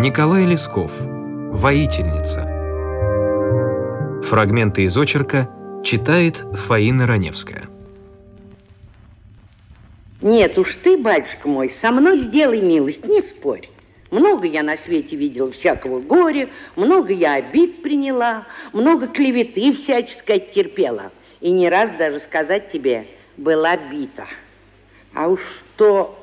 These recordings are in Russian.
Николай Лесков. Воительница. Фрагменты из очерка читает Фаина Раневская. Нет уж ты, батюшка мой, со мной сделай милость, не спорь. Много я на свете видела всякого горя, много я обид приняла, много клеветы всяческой терпела. И не раз даже сказать тебе, была бита. А уж что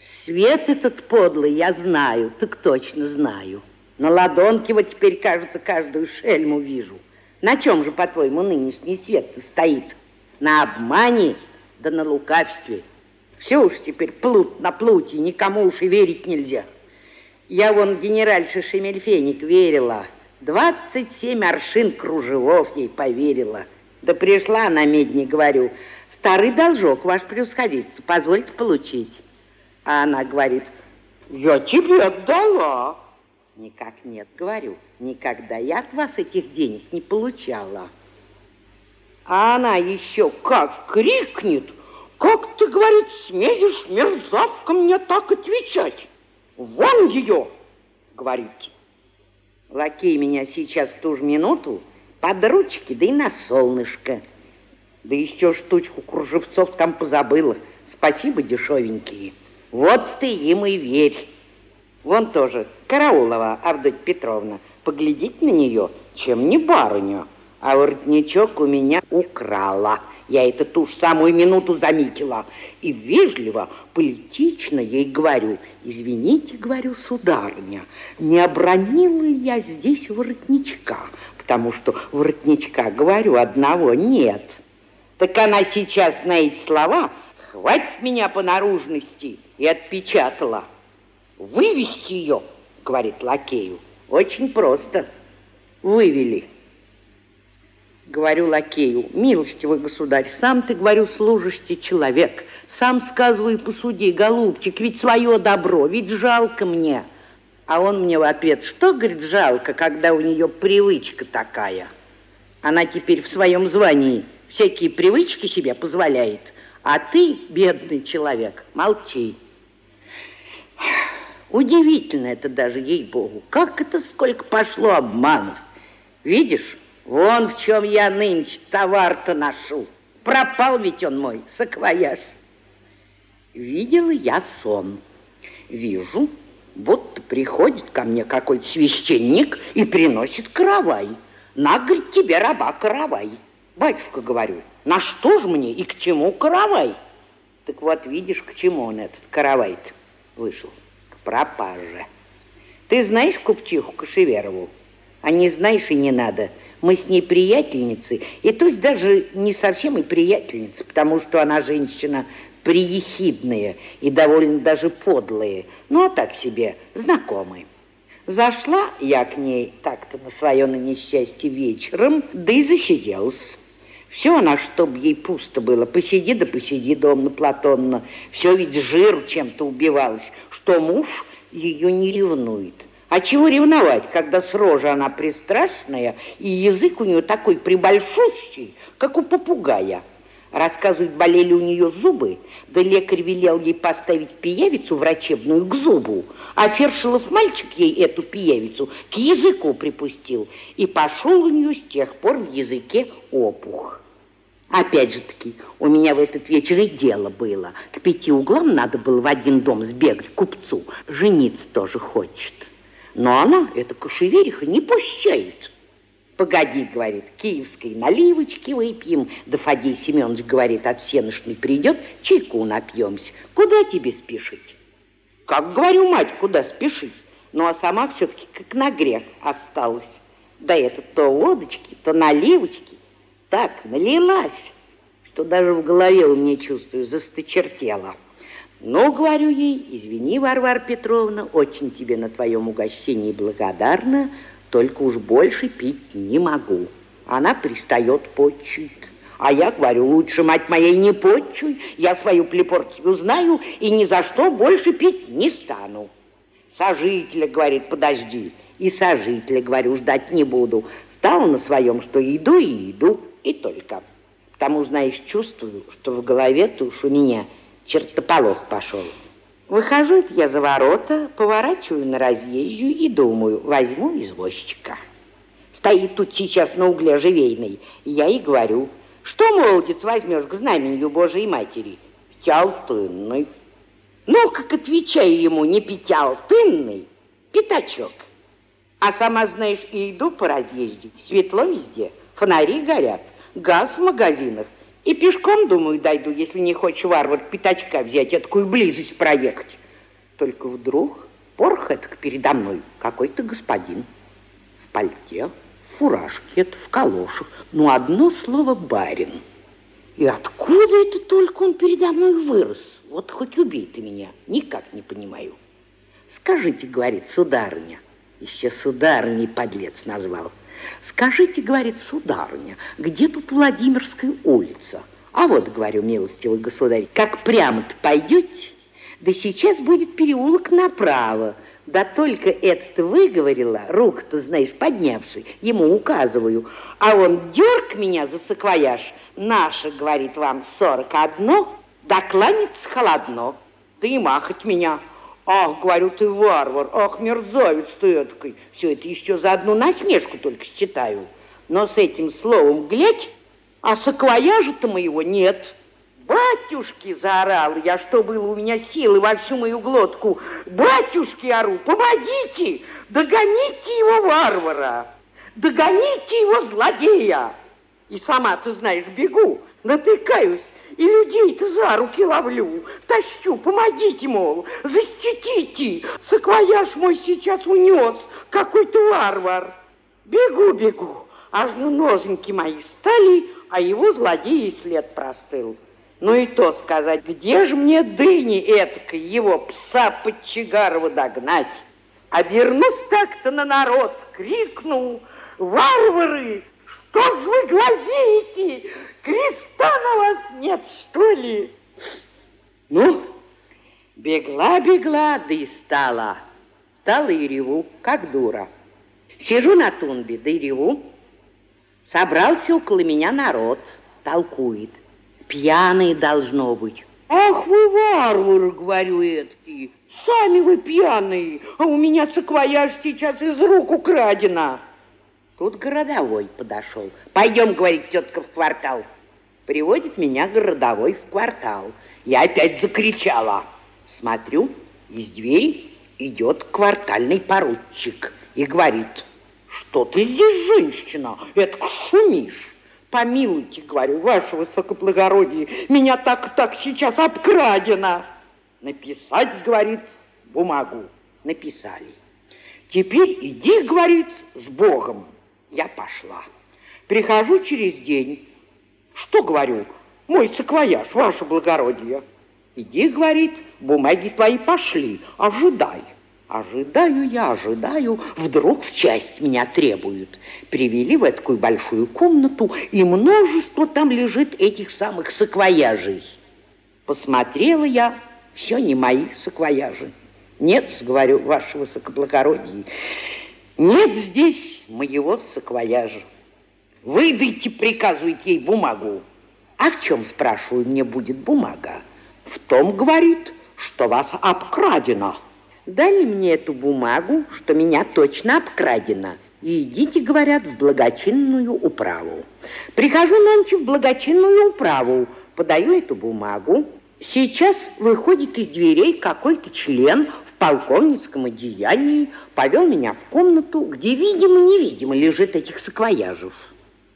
свет этот подлый я знаю, так точно знаю. На ладонке вот теперь, кажется, каждую шельму вижу. На чем же, по-твоему, нынешний свет-то стоит? На обмане да на лукавстве. Все уж теперь плут на плуте, никому уж и верить нельзя. Я вон генеральша Шемельфеник верила. 27 аршин кружевов ей поверила. Да пришла на медне, говорю, старый должок, ваш превосходительство, позвольте получить. А она говорит, я тебе отдала. Никак нет, говорю, никогда я от вас этих денег не получала. А она еще как крикнет, как ты, говорит, смеешь, мерзавка, мне так отвечать? Вон ее, говорит. Лакей меня сейчас ту же минуту под ручки, да и на солнышко. Да еще штучку кружевцов там позабыла. Спасибо, дешевенькие. Вот ты им и верь. Вон тоже Караулова Авдотья Петровна. Поглядеть на нее, чем не барыня. А воротничок у меня украла. Я это ту же самую минуту заметила. И вежливо, политично ей говорю, извините, говорю, сударыня, не обронила я здесь воротничка, потому что воротничка, говорю, одного нет. Так она сейчас на эти слова хватит меня по наружности и отпечатала. Вывести ее, говорит лакею, очень просто. Вывели. Говорю лакею, милостивый государь, сам ты, говорю, служащий человек. Сам сказывай посуди, голубчик, ведь свое добро, ведь жалко мне. А он мне в ответ, что, говорит, жалко, когда у нее привычка такая. Она теперь в своем звании всякие привычки себе позволяет. А ты, бедный человек, молчи. Удивительно это даже, ей-богу. Как это сколько пошло обманов. Видишь, Вон в чем я нынче товар-то ношу. Пропал ведь он мой, саквояж. Видела я сон. Вижу, будто приходит ко мне какой-то священник и приносит каравай. На, тебе раба каравай. Батюшка, говорю, на что ж мне и к чему каравай? Так вот, видишь, к чему он этот каравай вышел? К пропаже. Ты знаешь купчиху Кашеверову? А не знаешь и не надо – мы с ней приятельницы, и то есть даже не совсем и приятельницы, потому что она женщина приехидная и довольно даже подлая, ну а так себе, знакомые. Зашла я к ней так-то на свое на несчастье вечером, да и засиделась. Все она, чтоб ей пусто было, посиди да посиди, домна Платонна. Все ведь жир чем-то убивалось, что муж ее не ревнует. А чего ревновать, когда с рожи она пристрастная, и язык у нее такой прибольшущий, как у попугая. Рассказывают, болели у нее зубы, да лекарь велел ей поставить пиявицу врачебную к зубу, а Фершилов мальчик ей эту пиявицу к языку припустил, и пошел у нее с тех пор в языке опух. Опять же таки, у меня в этот вечер и дело было. К пяти углам надо было в один дом сбегать купцу, жениться тоже хочет. Но она, эта кошевериха, не пущает. Погоди, говорит, киевской наливочки выпьем. Да Фадей Семенович говорит, от всеношной придет, чайку напьемся. Куда тебе спешить? Как, говорю, мать, куда спешить? Ну, а сама все-таки как на грех осталась. Да это то водочки, то наливочки. Так налилась, что даже в голове у меня, чувствую, засточертела. Ну, говорю ей, извини, Варвара Петровна, очень тебе на твоем угощении благодарна, только уж больше пить не могу. Она пристает, почует. А я говорю, лучше, мать моей, не почуй, я свою плепортию знаю и ни за что больше пить не стану. Сожителя, говорит, подожди, и сожителя, говорю, ждать не буду. Стала на своем, что иду и иду, и только. Потому, знаешь, чувствую, что в голове-то уж у меня – чертополох пошел. Выхожу это я за ворота, поворачиваю на разъезжую и думаю, возьму извозчика. Стоит тут сейчас на угле живейной. Я и говорю, что, молодец, возьмешь к знаменью Божией Матери? Пяталтынный. Ну, как отвечаю ему, не пяталтынный, пятачок. А сама, знаешь, и иду по разъезде. Светло везде, фонари горят, газ в магазинах. И пешком, думаю, дойду, если не хочешь варвар пятачка взять, я такую близость проехать. Только вдруг порох это передо мной какой-то господин в пальте, в фуражке, в калошах. Ну, одно слово «барин». И откуда это только он передо мной вырос? Вот хоть убей ты меня, никак не понимаю. Скажите, говорит, сударыня, еще сударыней подлец назвал. Скажите, говорит, сударыня, где тут Владимирская улица? А вот, говорю, милостивый государь, как прямо-то пойдете, да сейчас будет переулок направо. Да только этот выговорила, руку-то, знаешь, поднявший, ему указываю. А он дерг меня за саквояж. Наша, говорит вам, сорок одно, да кланяться холодно. И махать меня. Ах, говорю, ты варвар, ах, мерзавец ты эткой. Все это еще за одну насмешку только считаю. Но с этим словом глядь, а саквояжа-то моего нет. Батюшки, заорал я, что было у меня силы во всю мою глотку. Батюшки, ору, помогите, догоните его варвара, догоните его злодея. И сама, ты знаешь, бегу, натыкаюсь, и людей-то за руки ловлю, тащу, помогите, мол, защитите. Саквояж мой сейчас унес какой-то варвар. Бегу, бегу, аж ну ноженьки мои стали, а его злодей след простыл. Ну и то сказать, где же мне дыни этакой, его пса Подчигарова догнать? Обернусь так-то на народ, крикнул, варвары, что ж вы глазеете? Креста на вас нет, что ли? Ну, бегла-бегла, да и стала. Стала и реву, как дура. Сижу на тумбе, да и реву. Собрался около меня народ, толкует. Пьяные должно быть. Ах вы варвары, говорю эткие, сами вы пьяные, а у меня саквояж сейчас из рук украдено. Тут городовой подошел. Пойдем, говорит тетка, в квартал. Приводит меня городовой в квартал. Я опять закричала. Смотрю, из двери идет квартальный поручик и говорит, что ты здесь, женщина, это шумишь. Помилуйте, говорю, ваше высокоблагородие, меня так-так сейчас обкрадено. Написать, говорит, бумагу. Написали. Теперь иди, говорит, с Богом. Я пошла. Прихожу через день. Что говорю? Мой саквояж, ваше благородие. Иди, говорит, бумаги твои пошли, ожидай. Ожидаю я, ожидаю, вдруг в часть меня требуют. Привели в такую большую комнату, и множество там лежит этих самых саквояжей. Посмотрела я, все не мои саквояжи. Нет, говорю, ваше высокоблагородие, нет здесь моего саквояжа. Выдайте, приказывает ей бумагу. А в чем, спрашиваю, мне будет бумага? В том, говорит, что вас обкрадено. Дали мне эту бумагу, что меня точно обкрадено. И идите, говорят, в благочинную управу. Прихожу нонче в благочинную управу, подаю эту бумагу, Сейчас выходит из дверей какой-то член полковницком одеянии, повел меня в комнату, где, видимо-невидимо, лежит этих саквояжев.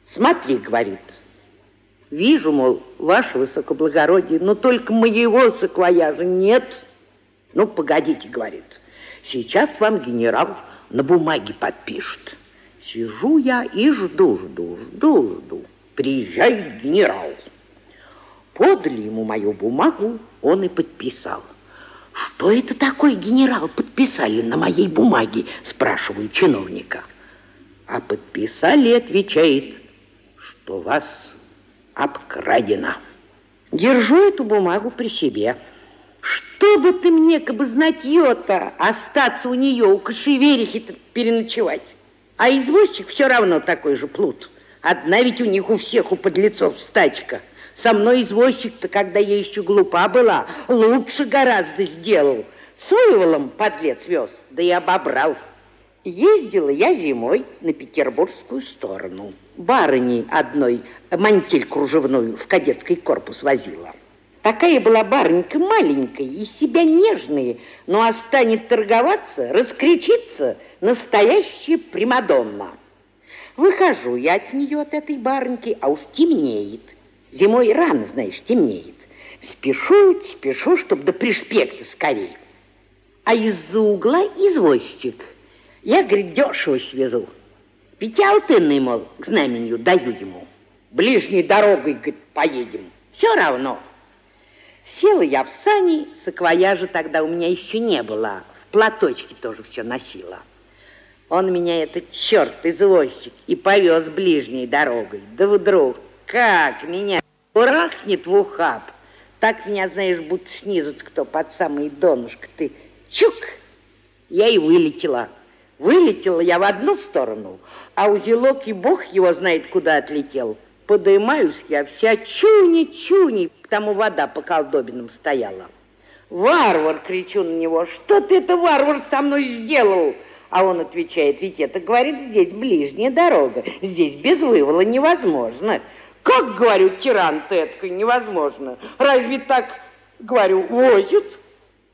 Смотри, говорит, вижу, мол, ваше высокоблагородие, но только моего саквояжа нет. Ну, погодите, говорит, сейчас вам генерал на бумаге подпишет. Сижу я и жду, жду, жду, жду. Приезжает генерал. Подали ему мою бумагу, он и подписал. Что это такое, генерал, подписали на моей бумаге, спрашиваю чиновника. А подписали, отвечает, что вас обкрадено. Держу эту бумагу при себе. Что бы ты мне, как бы знать ее-то, остаться у нее, у кошеверихи переночевать? А извозчик все равно такой же плут. Одна ведь у них у всех, у подлецов, стачка – Со мной извозчик-то, когда я еще глупа была, лучше гораздо сделал. С подлец вез, да и обобрал. Ездила я зимой на петербургскую сторону. Барыни одной мантель кружевную в кадетский корпус возила. Такая была барынька маленькая, из себя нежная, но а станет торговаться, раскричится, настоящая примадонна. Выхожу я от нее, от этой барыньки, а уж темнеет. Зимой рано, знаешь, темнеет. Спешу, спешу, чтобы до пришпекта скорее. А из-за угла извозчик. Я, говорит, дешево свезу. Пятиалтынный, мол, к знаменью даю ему. Ближней дорогой, говорит, поедем. Все равно. Села я в сани, саквояжа тогда у меня еще не было. В платочке тоже все носила. Он меня, этот черт, извозчик, и повез ближней дорогой. Да вдруг, как меня урахнет в ухаб. Так меня, знаешь, будто снизу кто под самый донышко. Ты чук, я и вылетела. Вылетела я в одну сторону, а узелок и бог его знает, куда отлетел. Подымаюсь я вся чуни-чуни, потому вода по колдобинам стояла. Варвар, кричу на него, что ты это, варвар, со мной сделал? А он отвечает, ведь это, говорит, здесь ближняя дорога, здесь без вывола невозможно. Как, говорю, тиран ты невозможно. Разве так, говорю, возят?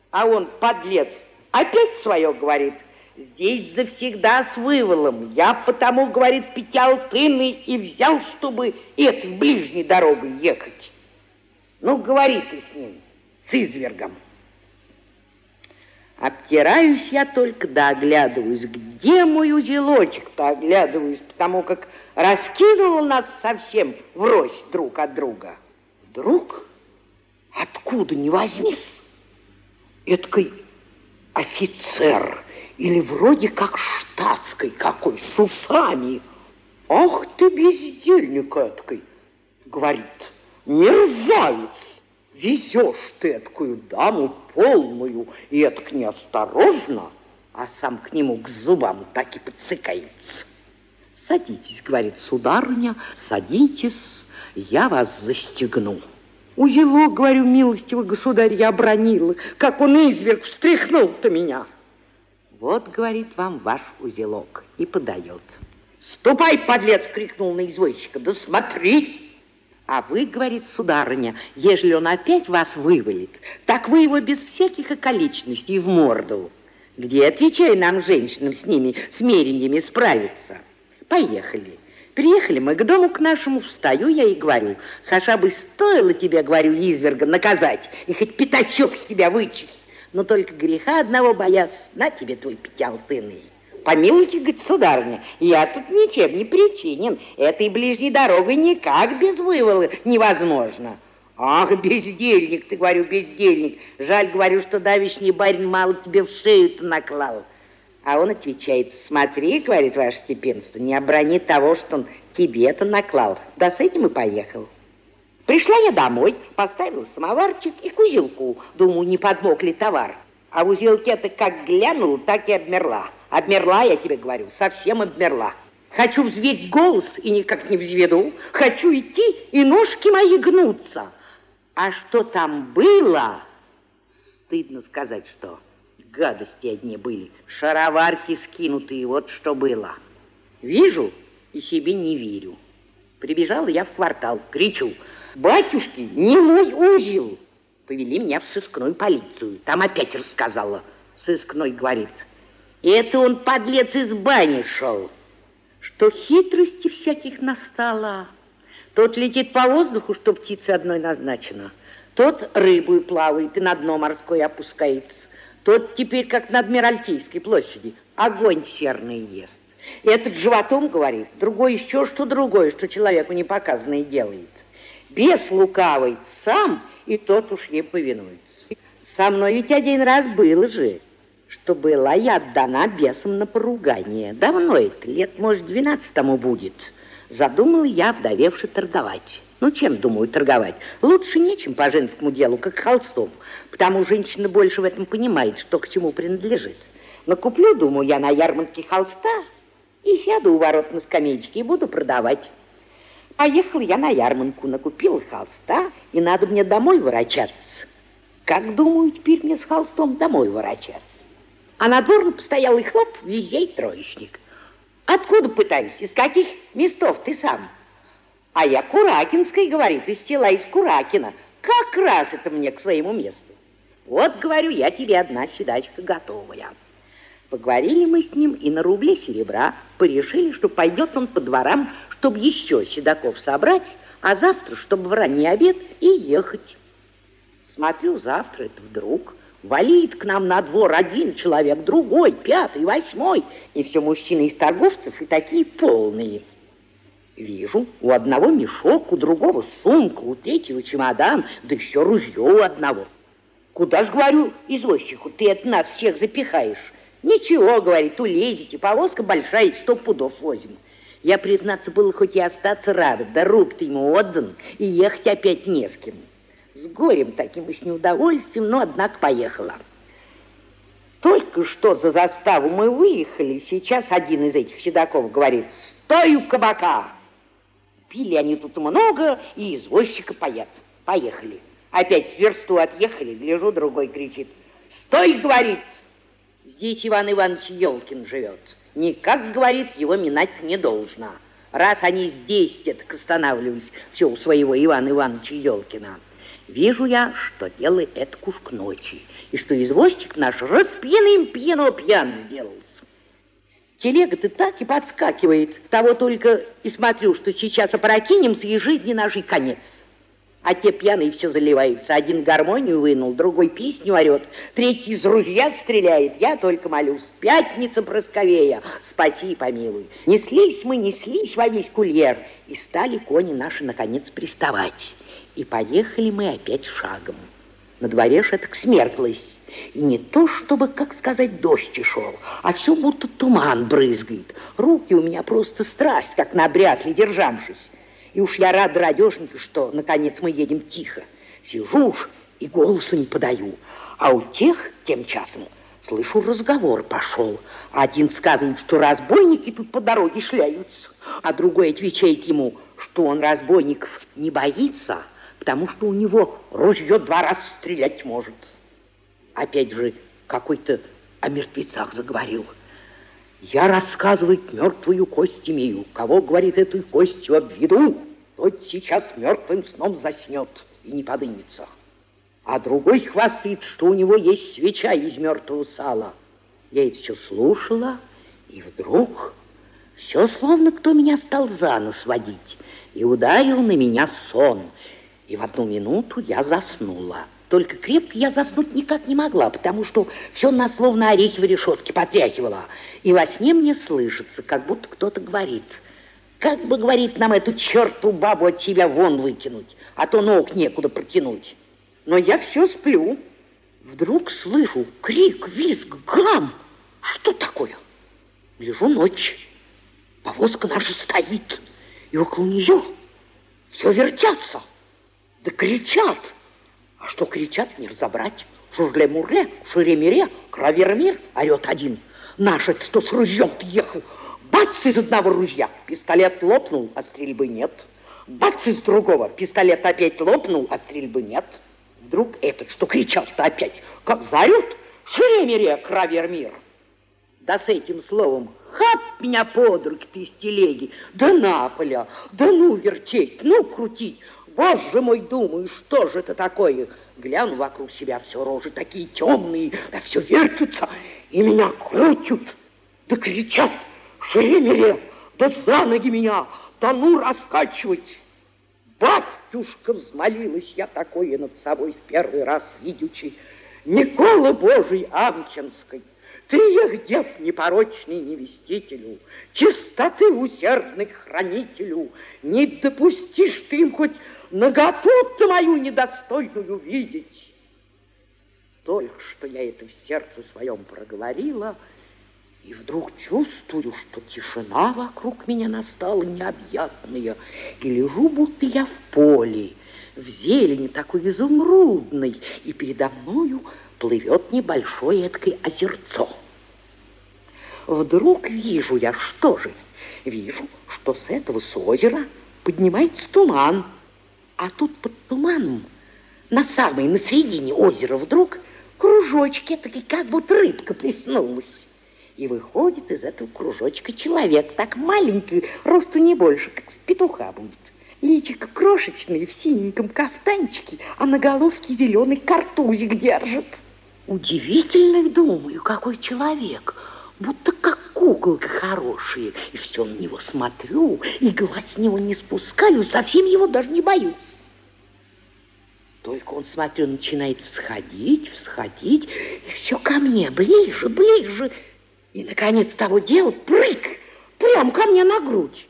А он, подлец, опять свое говорит. Здесь завсегда с выволом. Я потому, говорит, пятиалтыны и взял, чтобы этой ближней дорогой ехать. Ну, говори ты с ним, с извергом. Обтираюсь я только да оглядываюсь. Где мой узелочек-то оглядываюсь, потому как раскинуло нас совсем врозь друг от друга. Вдруг, откуда не возьмись, эткой офицер. Или вроде как штатской какой, с усами. Ах ты, бездельник эткой, говорит, мерзавец, везешь ты эткую даму полную, и этак неосторожно, а сам к нему к зубам так и подсыкается. Садитесь, говорит сударыня, садитесь, я вас застегну. Узелок, говорю, милостивый государь, я обронила, как он изверг встряхнул-то меня. Вот, говорит, вам ваш узелок и подает. Ступай, подлец, крикнул на извозчика, да смотри, а вы, говорит сударыня, ежели он опять вас вывалит, так вы его без всяких околичностей в морду. Где, отвечай нам, женщинам, с ними, с мерениями справиться? Поехали. Приехали мы к дому к нашему, встаю я и говорю, хаша бы стоило тебе, говорю, изверга наказать, и хоть пятачок с тебя вычесть, но только греха одного боясь, на тебе твой пятиалтынный. Помилуйте, говорит, сударыня, я тут ничем не причинен. Этой ближней дорогой никак без вывола невозможно. Ах, бездельник, ты, говорю, бездельник. Жаль, говорю, что давишний барин мало тебе в шею-то наклал. А он отвечает, смотри, говорит, ваше степенство, не оброни того, что он тебе-то наклал. Да с этим и поехал. Пришла я домой, поставила самоварчик и кузелку. Думаю, не подмок ли товар. А в узелке-то как глянула, так и обмерла. Обмерла, я тебе говорю, совсем обмерла. Хочу взвесь голос и никак не взведу. Хочу идти, и ножки мои гнутся. А что там было, стыдно сказать, что гадости одни были. Шароварки скинутые, вот что было. Вижу и себе не верю. Прибежала я в квартал, кричу, батюшки, не мой узел. Повели меня в сыскную полицию. Там опять рассказала. Сыскной говорит, это он, подлец, из бани шел. Что хитрости всяких настало. Тот летит по воздуху, что птица одной назначена. Тот рыбу плавает и на дно морское опускается. Тот теперь, как на Адмиралтейской площади, огонь серный ест. Этот животом говорит, другой еще что другое, что человеку не показанное делает. Бес лукавый сам, и тот уж ей повинуется. Со мной ведь один раз было же что была я отдана бесам на поругание. Давно это, лет, может, двенадцатому будет. Задумал я, вдовевши, торговать. Ну, чем, думаю, торговать? Лучше нечем по женскому делу, как холстом. Потому женщина больше в этом понимает, что к чему принадлежит. Но куплю, думаю, я на ярмарке холста и сяду у ворот на скамеечке и буду продавать. Поехала я на ярмарку, накупила холста, и надо мне домой ворочаться. Как думаю, теперь мне с холстом домой ворочаться? А на двор постоял и хлоп, везде троечник. Откуда пытаюсь? Из каких местов ты сам? А я Куракинской, говорит, из села из Куракина. Как раз это мне к своему месту. Вот, говорю, я тебе одна седачка готовая. Поговорили мы с ним и на рубле серебра порешили, что пойдет он по дворам, чтобы еще седаков собрать, а завтра, чтобы в ранний обед, и ехать. Смотрю, завтра это вдруг валит к нам на двор один человек, другой, пятый, восьмой, и все мужчины из торговцев и такие полные. Вижу, у одного мешок, у другого сумка, у третьего чемодан, да еще ружье у одного. Куда ж, говорю, извозчику, ты от нас всех запихаешь? Ничего, говорит, улезете, повозка большая, сто пудов возьму. Я, признаться, было хоть и остаться рада, да руб ты ему отдан, и ехать опять не с кем. С горем таким и с неудовольствием, но, однако, поехала. Только что за заставу мы выехали, сейчас один из этих седаков говорит, «Стой у кабака!» Пили они тут много, и извозчика паят. Поехали. Опять версту отъехали, гляжу, другой кричит, «Стой!» — говорит, Здесь Иван Иванович Елкин живет. Никак, говорит, его минать не должно. Раз они здесь, так останавливались все у своего Ивана Ивановича Елкина. Вижу я, что дело это уж к ночи, и что извозчик наш распьяным пьяно пьян сделался. Телега-то так и подскакивает. Того только и смотрю, что сейчас опрокинемся, и жизни нашей конец. А те пьяные все заливаются. Один гармонию вынул, другой песню орет, третий из ружья стреляет. Я только молюсь, пятница просковея, спаси и помилуй. Неслись мы, неслись во весь кульер, и стали кони наши, наконец, приставать. И поехали мы опять шагом. На дворе ж это смерклось. И не то, чтобы, как сказать, дождь шел, а все будто туман брызгает. Руки у меня просто страсть, как на брятле державшись. И уж я рад радешенька, что, наконец, мы едем тихо. Сижу уж и голосу не подаю. А у тех тем часом слышу, разговор пошел. Один сказывает, что разбойники тут по дороге шляются, а другой отвечает ему, что он разбойников не боится, потому что у него ружье два раза стрелять может. Опять же, какой-то о мертвецах заговорил. Я, рассказывает, мертвую кость имею. Кого, говорит, эту костью обведу, тот сейчас мертвым сном заснет и не подымется. А другой хвастает, что у него есть свеча из мертвого сала. Я это все слушала, и вдруг все словно кто меня стал за нос водить, и ударил на меня сон. И в одну минуту я заснула. Только крепко я заснуть никак не могла, потому что все нас словно орехи в решетке потряхивало. И во сне мне слышится, как будто кто-то говорит. Как бы, говорит, нам эту черту бабу от себя вон выкинуть, а то ног некуда протянуть. Но я все сплю. Вдруг слышу крик, визг, гам. Что такое? Лежу ночь. Повозка наша стоит, и около нее все вертятся, да кричат. А что кричат, не разобрать. Шурле-мурле, шире-мире, кравер-мир, орет один. Наш это что с ружьем ехал. Бац из одного ружья, пистолет лопнул, а стрельбы нет. Бац из другого, пистолет опять лопнул, а стрельбы нет. Вдруг этот, что кричал-то опять, как заорет, шире-мире, кравер-мир. Да с этим словом хап меня под руки ты из телеги, да наполя, да ну вертеть, ну крутить. Боже мой, думаю, что же это такое? Гляну вокруг себя, все рожи такие темные, да все вертятся, и меня крутят, да кричат, шеремере, да за ноги меня, да ну раскачивать. Батюшка, взмолилась я такое над собой в первый раз видячи, Никола Божий Амчинской, Трех дев непорочный невестителю, Чистоты усердных хранителю, Не допустишь ты им хоть наготу-то мою недостойную видеть. Только что я это в сердце своем проговорила, и вдруг чувствую, что тишина вокруг меня настала необъятная, и лежу, будто я в поле, в зелени такой изумрудной, и передо мною плывет небольшое эткое озерцо. Вдруг вижу я, что же? Вижу, что с этого с озера поднимается туман. А тут под туманом, на самой, на середине озера вдруг кружочки, такие, как будто рыбка приснулась. И выходит из этого кружочка человек, так маленький, росту не больше, как с петуха будет. Личико крошечное, в синеньком кафтанчике, а на головке зеленый картузик держит. Удивительно, думаю, какой человек, будто как куколка хорошая. И все на него смотрю, и глаз с него не спускаю, совсем его даже не боюсь. Только он, смотрю, начинает всходить, всходить, и все ко мне, ближе, ближе. И, наконец, того дела, прыг, прям ко мне на грудь.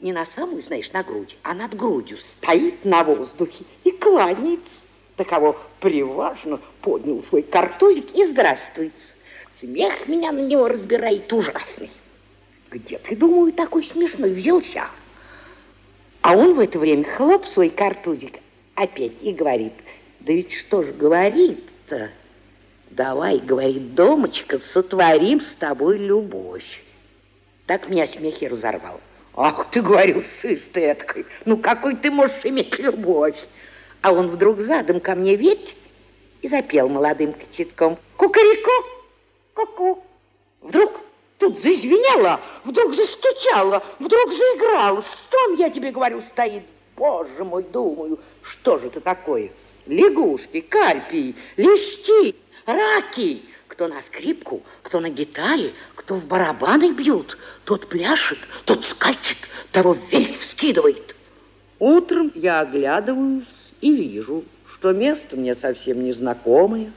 Не на самую, знаешь, на грудь, а над грудью стоит на воздухе и кланяется. Таково приважно поднял свой картузик и здравствуется. Смех меня на него разбирает ужасный. Где ты, думаю, такой смешной взялся? А он в это время хлоп свой картузик опять и говорит, да ведь что ж говорит-то? Давай, говорит, домочка, сотворим с тобой любовь. Так меня смех и разорвал. Ах ты, говорю, шиш ты эткой, ну какой ты можешь иметь любовь? А он вдруг задом ко мне ведь и запел молодым кочетком. Кукареку, ку-ку. Вдруг тут зазвенело, вдруг застучало, вдруг заиграл. Стон, я тебе говорю, стоит. Боже мой, думаю, что же это такое? Лягушки, карпии, лещи, раки. Кто на скрипку, кто на гитаре, кто в барабаны бьют, тот пляшет, тот скачет, того вверх вскидывает. Утром я оглядываюсь и вижу, что место мне совсем незнакомое,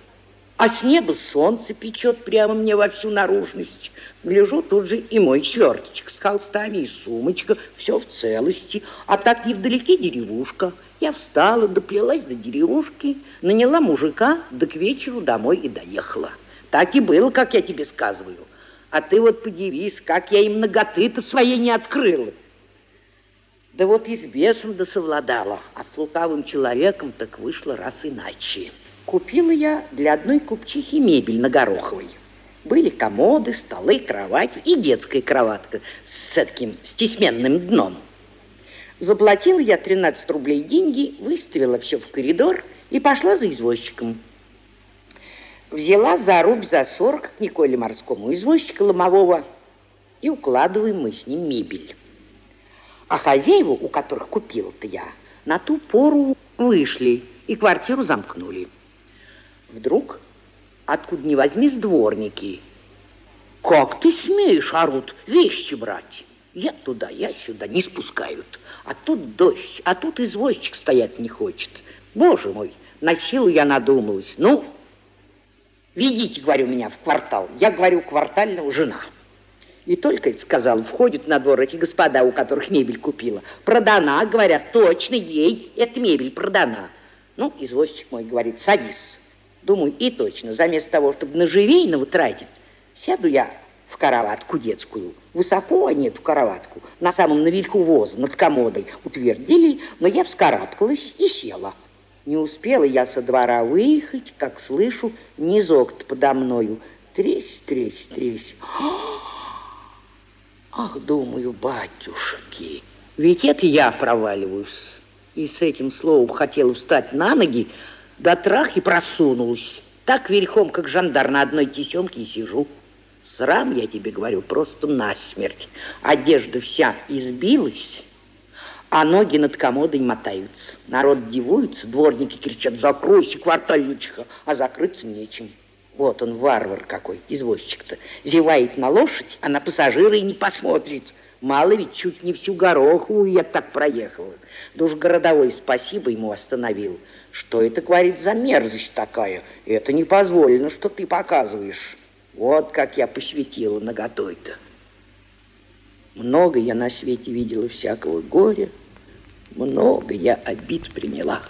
а с неба солнце печет прямо мне во всю наружность. Гляжу, тут же и мой сверточек с холстами, и сумочка, все в целости, а так невдалеке деревушка. Я встала, доплелась до деревушки, наняла мужика, да к вечеру домой и доехала. Так и было, как я тебе сказываю. А ты вот подивись, как я им ноготы-то свои не открыла. Да вот и с бесом да совладала, а с лукавым человеком так вышло раз иначе. Купила я для одной купчихи мебель на Гороховой. Были комоды, столы, кровать и детская кроватка с таким стесменным дном. Заплатила я 13 рублей деньги, выставила все в коридор и пошла за извозчиком. Взяла за рубь за 40 к Николе Морскому извозчика ломового и укладываем мы с ним мебель. А хозяева, у которых купила-то я, на ту пору вышли и квартиру замкнули. Вдруг, откуда ни возьмись, дворники. Как ты смеешь, орут, вещи брать? Я туда, я сюда, не спускают. А тут дождь, а тут извозчик стоять не хочет. Боже мой, на силу я надумалась. Ну, ведите, говорю, меня в квартал. Я говорю, квартального жена. И только сказал, входят на двор эти господа, у которых мебель купила. Продана, говорят, точно ей эта мебель продана. Ну, извозчик мой говорит, садись. Думаю, и точно, заместо того, чтобы на живейного тратить, сяду я в караватку детскую. Высоко они эту караватку, на самом наверху воза, над комодой, утвердили, но я вскарабкалась и села. Не успела я со двора выехать, как слышу низок подо мною. Тресь, тресь, тресь. Ах, думаю, батюшки, ведь это я проваливаюсь. И с этим словом хотела встать на ноги, до трах и просунулась. Так верхом, как жандар на одной тесемке и сижу. Срам, я тебе говорю, просто насмерть. Одежда вся избилась, а ноги над комодой мотаются. Народ дивуется, дворники кричат, закройся, квартальничиха, а закрыться нечем. Вот он, варвар какой, извозчик-то. Зевает на лошадь, а на пассажира и не посмотрит. Мало ведь чуть не всю гороху я так проехала. Да уж городовой спасибо ему остановил. Что это, говорит, за мерзость такая? Это не позволено, что ты показываешь. Вот как я посвятила наготой-то. Много я на свете видела всякого горя, много я обид приняла.